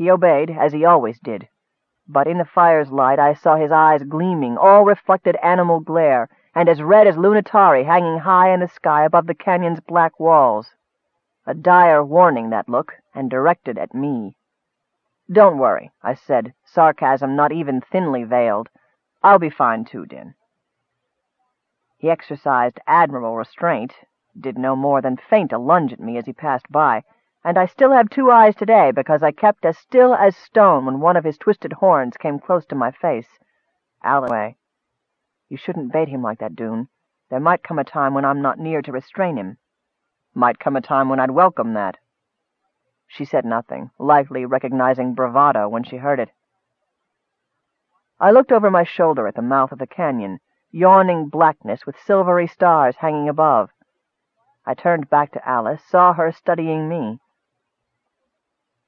He obeyed, as he always did. But in the fire's light I saw his eyes gleaming, all reflected animal glare, and as red as Lunitari hanging high in the sky above the canyon's black walls. A dire warning, that look, and directed at me. "Don't worry," I said, sarcasm not even thinly veiled. "I'll be fine too, Din." He exercised admirable restraint, did no more than feint a lunge at me as he passed by, and I still have two eyes today because I kept as still as stone when one of his twisted horns came close to my face. Alloway. You shouldn't bait him like that, Doone. There might come a time when I'm not near to restrain him. Might come a time when I'd welcome that. She said nothing, likely recognizing bravado when she heard it. I looked over my shoulder at the mouth of the canyon, yawning blackness with silvery stars hanging above. I turned back to Alice, saw her studying me.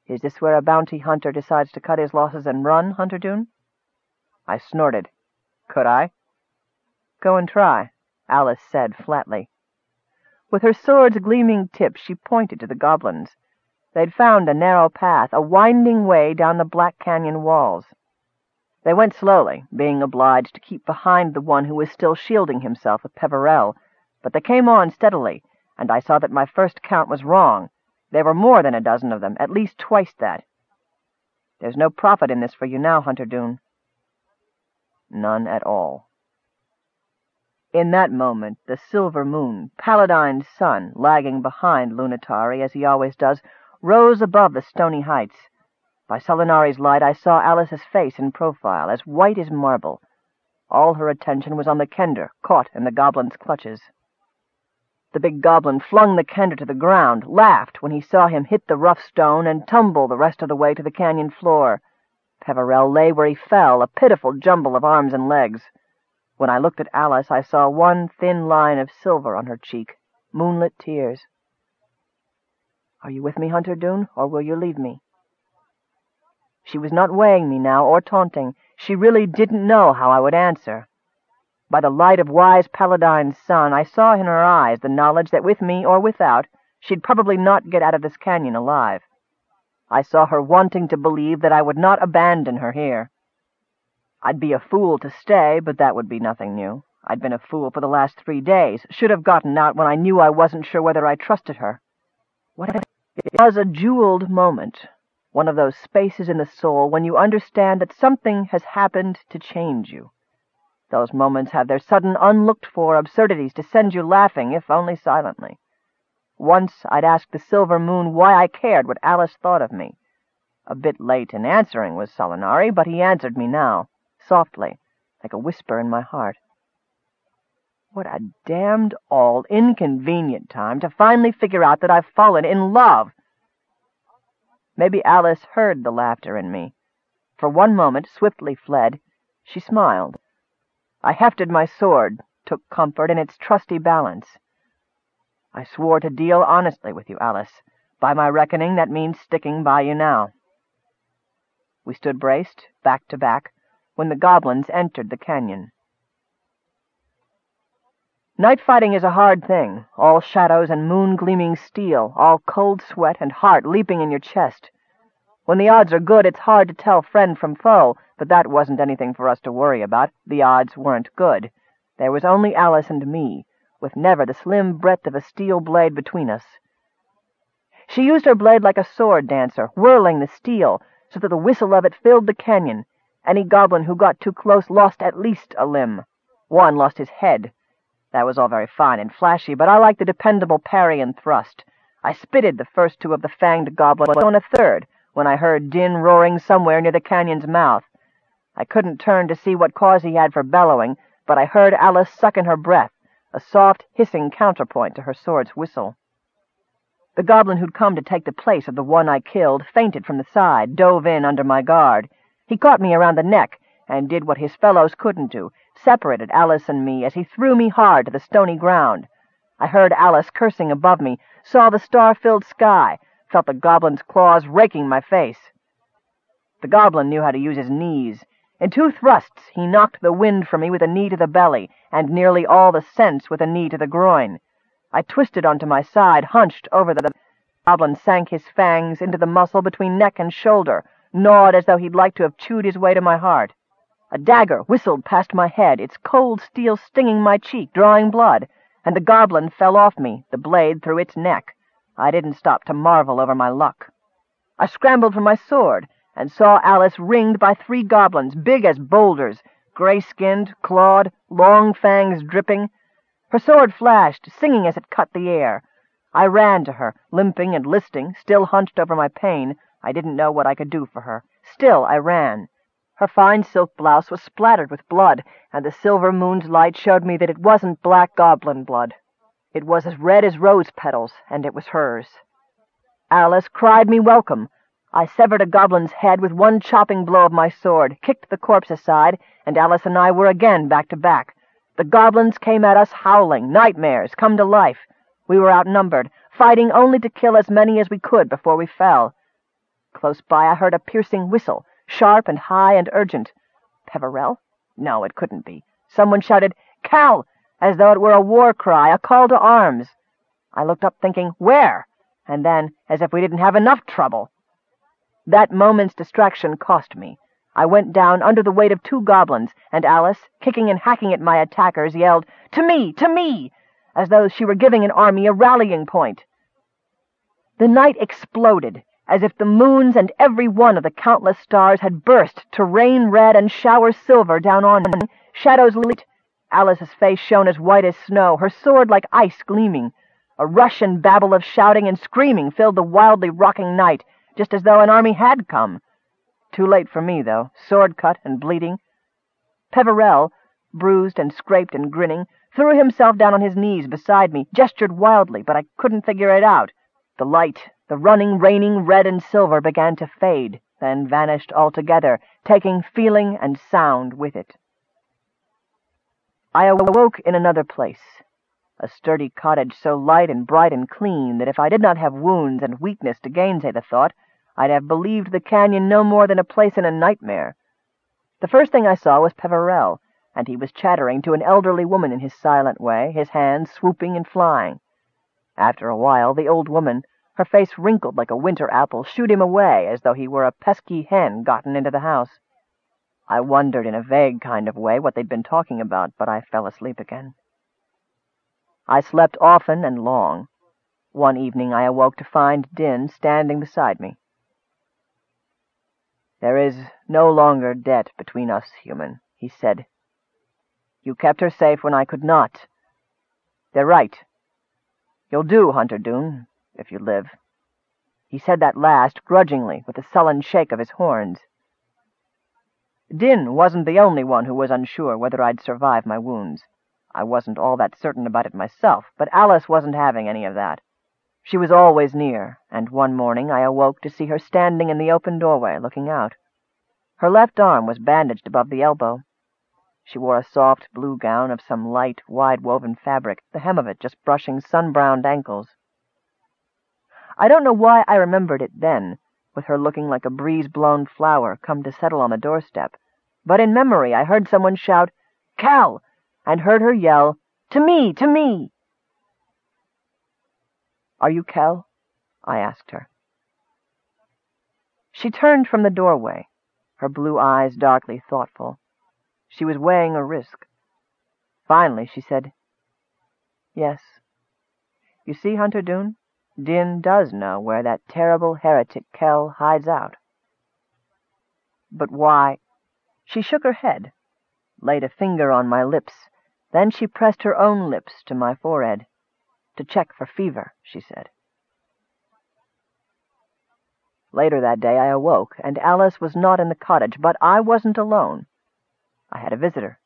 Is this where a bounty hunter decides to cut his losses and run, Hunter Doone? I snorted. Could I? Go and try, Alice said flatly. With her sword's gleaming tip she pointed to the goblins. They'd found a narrow path, a winding way down the Black Canyon walls. They went slowly, being obliged to keep behind the one who was still shielding himself with Peverell, but they came on steadily, and I saw that my first count was wrong. There were more than a dozen of them, at least twice that. There's no profit in this for you now, Hunter Doone. None at all. In that moment, the silver moon, Paladine's son, lagging behind Lunitari, as he always does, rose above the stony heights. By Solinari's light I saw Alice's face in profile, as white as marble. All her attention was on the kender, caught in the goblin's clutches. The big goblin flung the kender to the ground, laughed when he saw him hit the rough stone, and tumble the rest of the way to the canyon floor. Peverell lay where he fell, a pitiful jumble of arms and legs. When I looked at Alice, I saw one thin line of silver on her cheek, moonlit tears. Are you with me, Hunter Doone, or will you leave me? She was not weighing me now, or taunting. She really didn't know how I would answer. By the light of wise Paladine's son, I saw in her eyes the knowledge that with me or without, she'd probably not get out of this canyon alive. I saw her wanting to believe that I would not abandon her here. I'd be a fool to stay, but that would be nothing new. I'd been a fool for the last three days, should have gotten out when I knew I wasn't sure whether I trusted her. What it was a jeweled moment, one of those spaces in the soul when you understand that something has happened to change you. Those moments have their sudden unlooked-for absurdities to send you laughing, if only silently. Once I'd asked the silver moon why I cared what Alice thought of me. A bit late in answering was Solinari, but he answered me now softly, like a whisper in my heart. What a damned all inconvenient time to finally figure out that I've fallen in love. Maybe Alice heard the laughter in me. For one moment, swiftly fled, she smiled. I hefted my sword, took comfort in its trusty balance. I swore to deal honestly with you, Alice. By my reckoning, that means sticking by you now. We stood braced, back to back, when the goblins entered the canyon. Night fighting is a hard thing, all shadows and moon-gleaming steel, all cold sweat and heart leaping in your chest. When the odds are good, it's hard to tell friend from foe, but that wasn't anything for us to worry about. The odds weren't good. There was only Alice and me, with never the slim breadth of a steel blade between us. She used her blade like a sword dancer, whirling the steel, so that the whistle of it filled the canyon, any goblin who got too close lost at least a limb. One lost his head. That was all very fine and flashy, but I liked the dependable parry and thrust. I spitted the first two of the fanged goblins on a third when I heard Din roaring somewhere near the canyon's mouth. I couldn't turn to see what cause he had for bellowing, but I heard Alice suck in her breath, a soft, hissing counterpoint to her sword's whistle. The goblin who'd come to take the place of the one I killed fainted from the side, dove in under my guard. He caught me around the neck and did what his fellows couldn't do, separated Alice and me as he threw me hard to the stony ground. I heard Alice cursing above me, saw the star-filled sky, felt the goblin's claws raking my face. The goblin knew how to use his knees. In two thrusts he knocked the wind from me with a knee to the belly, and nearly all the sense with a knee to the groin. I twisted onto my side, hunched over the... Goblin sank his fangs into the muscle between neck and shoulder, gnawed as though he'd like to have chewed his way to my heart. A dagger whistled past my head, its cold steel stinging my cheek, drawing blood, and the goblin fell off me, the blade through its neck. I didn't stop to marvel over my luck. I scrambled for my sword, and saw Alice ringed by three goblins, big as boulders, gray-skinned, clawed, long fangs dripping. Her sword flashed, singing as it cut the air. I ran to her, limping and listing, still hunched over my pain. I didn't know what I could do for her. Still I ran. Her fine silk blouse was splattered with blood, and the silver moon's light showed me that it wasn't black goblin blood. It was as red as rose petals, and it was hers. Alice cried me welcome. I severed a goblin's head with one chopping blow of my sword, kicked the corpse aside, and Alice and I were again back to back. The goblins came at us howling, nightmares, come to life. We were outnumbered, fighting only to kill as many as we could before we fell. Close by I heard a piercing whistle, sharp and high and urgent. Peverell? No, it couldn't be. Someone shouted, Kell! as though it were a war cry, a call to arms. I looked up thinking, where? And then, as if we didn't have enough trouble. That moment's distraction cost me. I went down under the weight of two goblins, and Alice, kicking and hacking at my attackers, yelled, To me! To me! as though she were giving an army a rallying point. The night exploded, as if the moons and every one of the countless stars had burst to rain red and shower silver down on me. Shadows lit. Alice's face shone as white as snow, her sword like ice gleaming. A rush and babble of shouting and screaming filled the wildly rocking night, just as though an army had come. Too late for me, though, sword cut and bleeding. Peverell, bruised and scraped and grinning, threw himself down on his knees beside me, gestured wildly, but I couldn't figure it out. The light, the running, raining red and silver began to fade, then vanished altogether, taking feeling and sound with it. I awoke in another place, a sturdy cottage so light and bright and clean that if I did not have wounds and weakness to gainsay the thought, I'd have believed the canyon no more than a place in a nightmare. The first thing I saw was Peverell, and he was chattering to an elderly woman in his silent way, his hands swooping and flying. After a while, the old woman, her face wrinkled like a winter apple, shooed him away as though he were a pesky hen gotten into the house. I wondered in a vague kind of way what they'd been talking about, but I fell asleep again. I slept often and long. One evening I awoke to find Din standing beside me. There is no longer debt between us, human, he said you kept her safe when I could not. They're right. You'll do, Hunter Doone, if you live. He said that last, grudgingly, with a sullen shake of his horns. Din wasn't the only one who was unsure whether I'd survive my wounds. I wasn't all that certain about it myself, but Alice wasn't having any of that. She was always near, and one morning I awoke to see her standing in the open doorway, looking out. Her left arm was bandaged above the elbow. She wore a soft blue gown of some light, wide-woven fabric, the hem of it just brushing sun-browned ankles. I don't know why I remembered it then, with her looking like a breeze-blown flower come to settle on the doorstep, but in memory I heard someone shout, Kell! And heard her yell, To me! To me! Are you Kell? I asked her. She turned from the doorway, her blue eyes darkly thoughtful. She was weighing a risk. Finally, she said, Yes. You see, Hunter Doone, Din does know where that terrible heretic Kell hides out. But why? She shook her head, laid a finger on my lips, then she pressed her own lips to my forehead. To check for fever, she said. Later that day I awoke, and Alice was not in the cottage, but I wasn't alone. I had a visitor.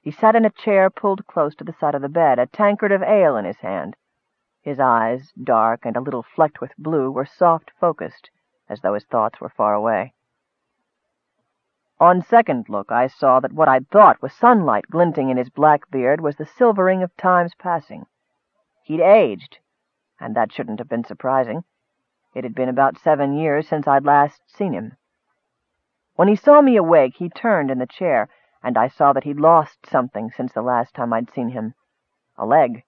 He sat in a chair pulled close to the side of the bed, a tankard of ale in his hand. His eyes, dark and a little flecked with blue, were soft-focused, as though his thoughts were far away. On second look, I saw that what I'd thought was sunlight glinting in his black beard was the silvering of time's passing. He'd aged, and that shouldn't have been surprising. It had been about seven years since I'd last seen him. When he saw me awake, he turned in the chair, and I saw that he'd lost something since the last time I'd seen him. A leg.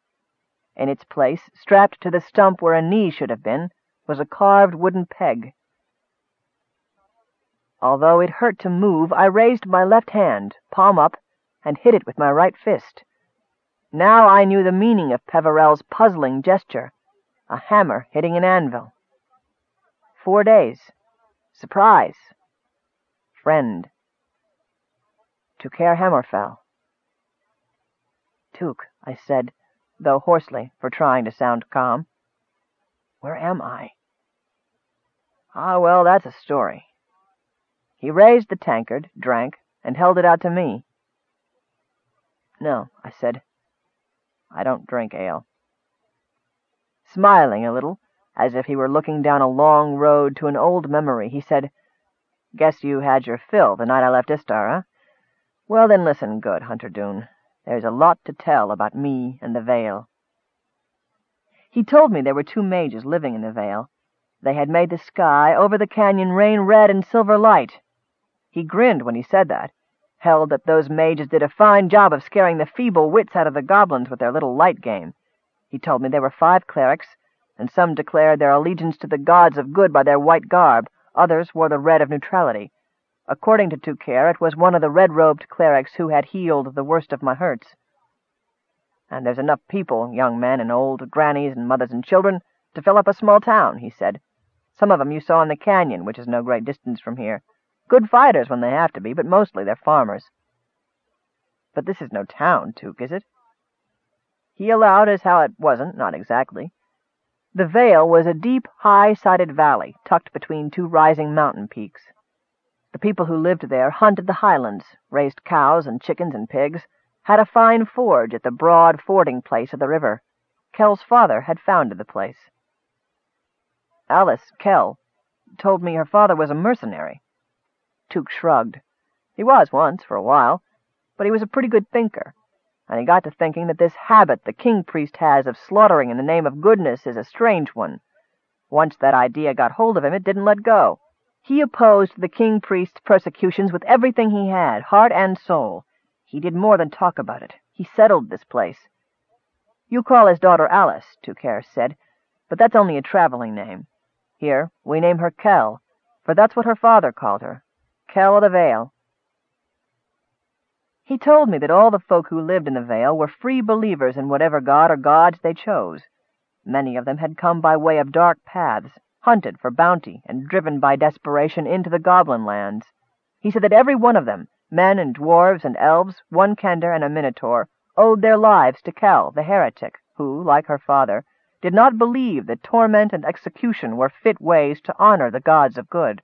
In its place, strapped to the stump where a knee should have been, was a carved wooden peg. Although it hurt to move, I raised my left hand, palm up, and hit it with my right fist. Now I knew the meaning of Peverell's puzzling gesture. A hammer hitting an anvil. Four days. Surprise. Friend. To Care Hammerfell. Tuke, I said, though hoarsely, for trying to sound calm. Where am I? Ah, well, that's a story. He raised the tankard, drank, and held it out to me. No, I said. I don't drink ale. Smiling a little, as if he were looking down a long road to an old memory, he said, Guess you had your fill the night I left Istar? Well, then listen good, Hunter Doone. There's a lot to tell about me and the Vale. He told me there were two mages living in the Vale. They had made the sky over the canyon rain red and silver light. He grinned when he said that, held that those mages did a fine job of scaring the feeble wits out of the goblins with their little light game. He told me there were five clerics, and some declared their allegiance to the gods of good by their white garb, others wore the red of neutrality. According to Toucaire, it was one of the red-robed clerics who had healed the worst of my hurts. And there's enough people, young men and old, grannies and mothers and children, to fill up a small town, he said. Some of them you saw in the canyon, which is no great distance from here. Good fighters when they have to be, but mostly they're farmers. But this is no town, Tuke, is it? He allowed as how it wasn't, not exactly. The vale was a deep, high-sided valley, tucked between two rising mountain peaks. The people who lived there hunted the highlands, raised cows and chickens and pigs, had a fine forge at the broad fording place of the river. Kell's father had founded the place. Alice Kell told me her father was a mercenary. Tuke shrugged. He was once, for a while, but he was a pretty good thinker, and he got to thinking that this habit the king-priest has of slaughtering in the name of goodness is a strange one. Once that idea got hold of him, it didn't let go. He opposed the king-priest's persecutions with everything he had, heart and soul. He did more than talk about it. He settled this place. You call his daughter Alice, Toucaire said, but that's only a traveling name. Here, we name her Kell, for that's what her father called her, Kell of the Vale. He told me that all the folk who lived in the Vale were free believers in whatever god or gods they chose. Many of them had come by way of dark paths, hunted for bounty, and driven by desperation into the goblin lands. He said that every one of them, men and dwarves and elves, one kender and a minotaur, owed their lives to Kell, the heretic, who, like her father, did not believe that torment and execution were fit ways to honor the gods of good.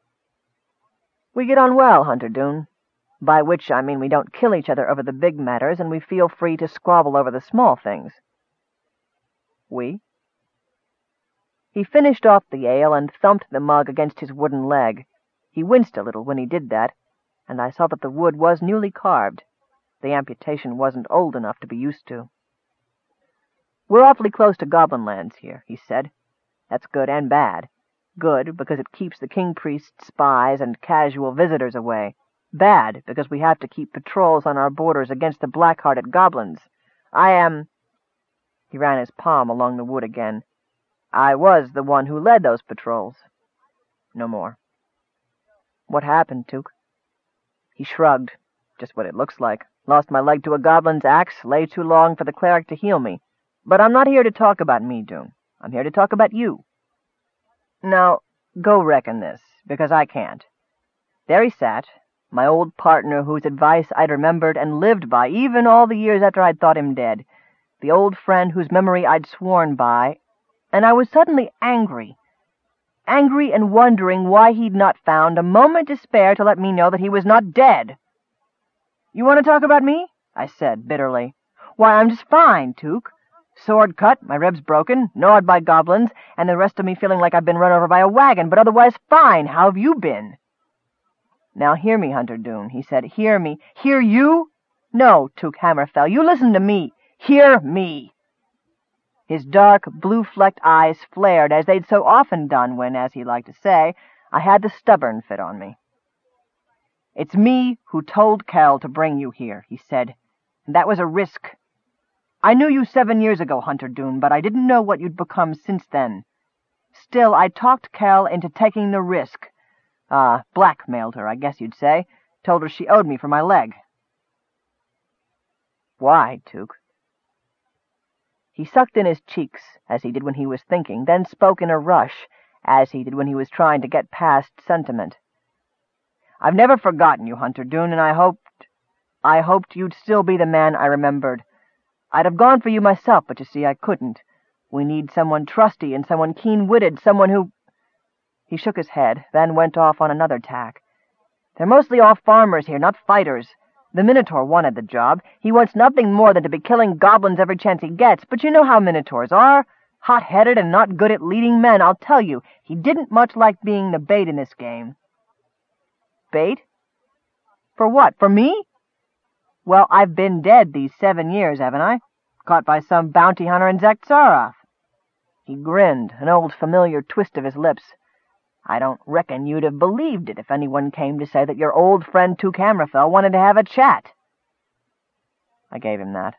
We get on well, Hunter Doone. By which I mean we don't kill each other over the big matters, and we feel free to squabble over the small things. We? He finished off the ale and thumped the mug against his wooden leg. He winced a little when he did that, and I saw that the wood was newly carved. The amputation wasn't old enough to be used to. We're awfully close to Goblin lands here, he said. That's good and bad. Good, because it keeps the king-priest's spies and casual visitors away. Bad, because we have to keep patrols on our borders against the black-hearted goblins. I am... He ran his palm along the wood again. I was the one who led those patrols. No more. What happened, Tuke? He shrugged. Just what it looks like. Lost my leg to a goblin's axe, lay too long for the cleric to heal me. But I'm not here to talk about me, Doone. I'm here to talk about you. Now, go reckon this, because I can't. There he sat, my old partner whose advice I'd remembered and lived by even all the years after I'd thought him dead, the old friend whose memory I'd sworn by, and I was suddenly angry. Angry and wondering why he'd not found a moment to spare to let me know that he was not dead. You want to talk about me? I said bitterly. Why, I'm just fine, Tuke. Sword cut, my ribs broken, gnawed by goblins, and the rest of me feeling like I've been run over by a wagon, but otherwise fine. How have you been? Now hear me, Hunter Doone, he said. Hear me. Hear you? No, Tuke Hammerfell, you listen to me. Hear me. His dark, blue-flecked eyes flared, as they'd so often done when, as he liked to say, I had the stubborn fit on me. It's me who told Kell to bring you here, he said, and that was a risk. I knew you seven years ago, Hunter Doone, but I didn't know what you'd become since then. Still, I talked Kell into taking the risk. Uh, blackmailed her, I guess you'd say. Told her she owed me for my leg. Why, Tuke? He sucked in his cheeks, as he did when he was thinking, then spoke in a rush, as he did when he was trying to get past sentiment. I've never forgotten you, Hunter Doone, and I hoped... I hoped you'd still be the man I remembered. I'd have gone for you myself, but you see, I couldn't. We need someone trusty and someone keen-witted, someone who... He shook his head, then went off on another tack. They're mostly all farmers here, not fighters. The Minotaur wanted the job. He wants nothing more than to be killing goblins every chance he gets, but you know how Minotaurs are. Hot-headed and not good at leading men, I'll tell you. He didn't much like being the bait in this game. Bait? For what, for me? Well, I've been dead these seven years, haven't I? Caught by some bounty hunter in Xak Tsaroth. He grinned, an old familiar twist of his lips. I don't reckon you'd have believed it if anyone came to say that your old friend Tuke Hammerfell wanted to have a chat. I gave him that.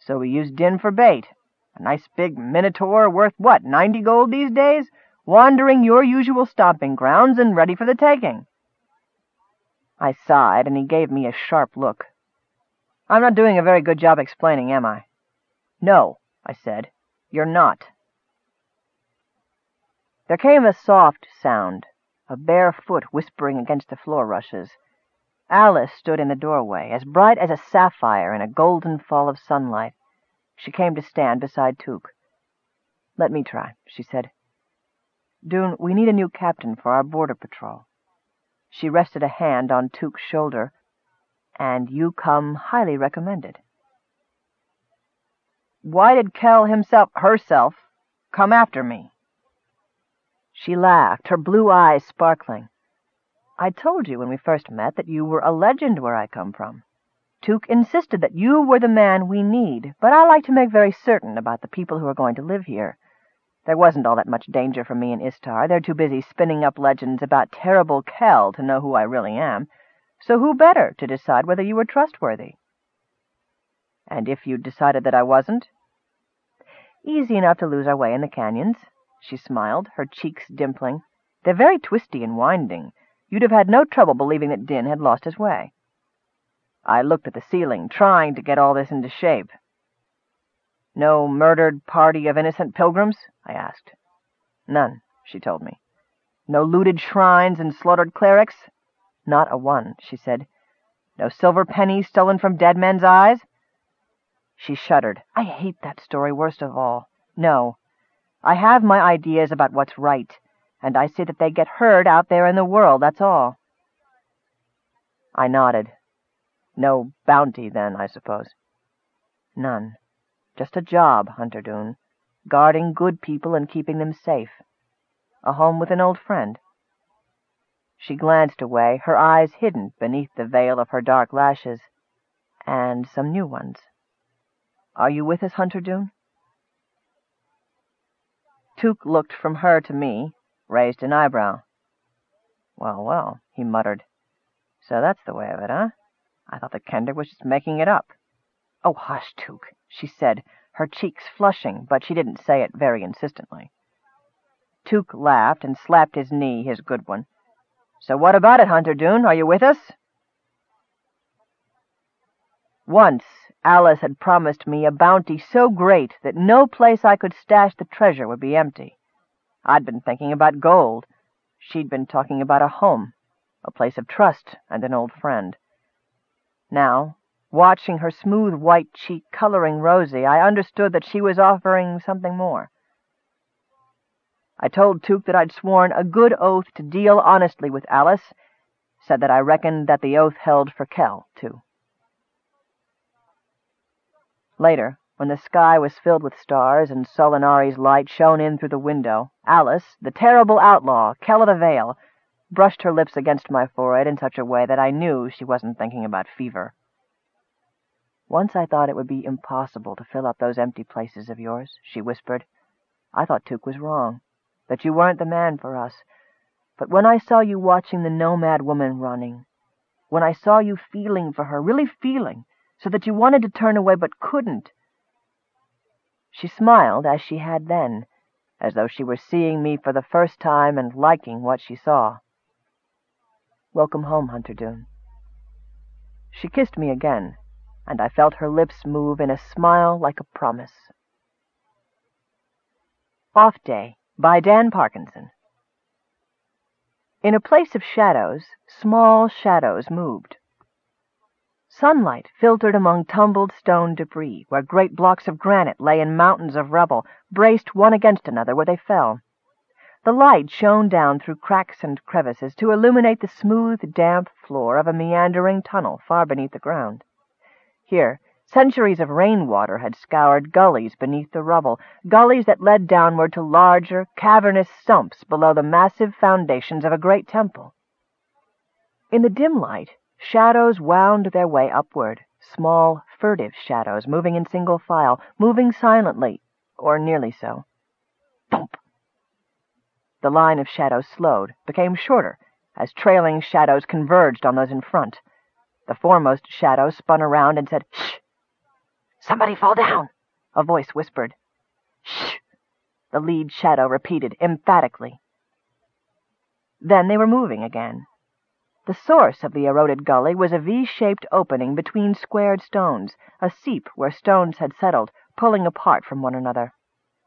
So we used Din for bait. A nice big minotaur worth, what, ninety gold these days? Wandering your usual stomping grounds and ready for the taking. I sighed, and he gave me a sharp look. I'm not doing a very good job explaining, am I? No, I said. You're not. There came a soft sound, a bare foot whispering against the floor rushes. Alice stood in the doorway, as bright as a sapphire in a golden fall of sunlight. She came to stand beside Tuke. Let me try, she said. Doone, we need a new captain for our border patrol. She rested a hand on Tuke's shoulder. And you come highly recommended. Why did Kell himself, herself, come after me? She laughed, her blue eyes sparkling. I told you when we first met that you were a legend where I come from. Tuke insisted that you were the man we need, but I like to make very certain about the people who are going to live here. There wasn't all that much danger for me in Istar. They're too busy spinning up legends about terrible Kell to know who I really am. So who better to decide whether you were trustworthy? And if you'd decided that I wasn't? Easy enough to lose our way in the canyons. She smiled, her cheeks dimpling. They're very twisty and winding. You'd have had no trouble believing that Din had lost his way. I looked at the ceiling, trying to get all this into shape. No murdered party of innocent pilgrims? I asked. None, she told me. No looted shrines and slaughtered clerics? Not a one, she said. No silver pennies stolen from dead men's eyes? She shuddered. I hate that story worst of all. No, I have my ideas about what's right, and I see that they get heard out there in the world, that's all. I nodded. No bounty, then, I suppose. None. Just a job, Hunter Doone. Guarding good people and keeping them safe. A home with an old friend. She glanced away, her eyes hidden beneath the veil of her dark lashes. And some new ones. Are you with us, Hunter Doone? Tuke looked from her to me, raised an eyebrow. Well, well, he muttered. So that's the way of it, huh? I thought the Kender was just making it up. Oh, hush, Tuke, she said, her cheeks flushing, but she didn't say it very insistently. Tuke laughed and slapped his knee, his good one. So what about it, Hunter Doone? Are you with us? Once Alice had promised me a bounty so great that no place I could stash the treasure would be empty. I'd been thinking about gold. She'd been talking about a home, a place of trust, and an old friend. Now, watching her smooth white cheek coloring rosy, I understood that she was offering something more. I told Tuke that I'd sworn a good oath to deal honestly with Alice, said that I reckoned that the oath held for Kell, too. Later, when the sky was filled with stars and Solinari's light shone in through the window, Alice, the terrible outlaw, Kell of the Vale, brushed her lips against my forehead in such a way that I knew she wasn't thinking about fever. Once I thought it would be impossible to fill up those empty places of yours, she whispered. I thought Tuke was wrong, that you weren't the man for us. But when I saw you watching the nomad woman running, when I saw you feeling for her, really feeling, so that you wanted to turn away but couldn't. She smiled as she had then, as though she were seeing me for the first time and liking what she saw. Welcome home, Hunter Doone. She kissed me again, and I felt her lips move in a smile like a promise. Off Day by Dan Parkinson In a place of shadows, small shadows moved. Sunlight filtered among tumbled stone debris, where great blocks of granite lay in mountains of rubble, braced one against another where they fell. The light shone down through cracks and crevices to illuminate the smooth, damp floor of a meandering tunnel far beneath the ground. Here, centuries of rainwater had scoured gullies beneath the rubble, gullies that led downward to larger, cavernous sumps below the massive foundations of a great temple. In the dim light, Shadows wound their way upward, small, furtive shadows, moving in single file, moving silently, or nearly so. Thump! The line of shadows slowed, became shorter, as trailing shadows converged on those in front. The foremost shadow spun around and said, Shh! Somebody fall down! A voice whispered. Shh! The lead shadow repeated, emphatically. Then they were moving again. The source of the eroded gully was a V-shaped opening between squared stones, a seep where stones had settled, pulling apart from one another.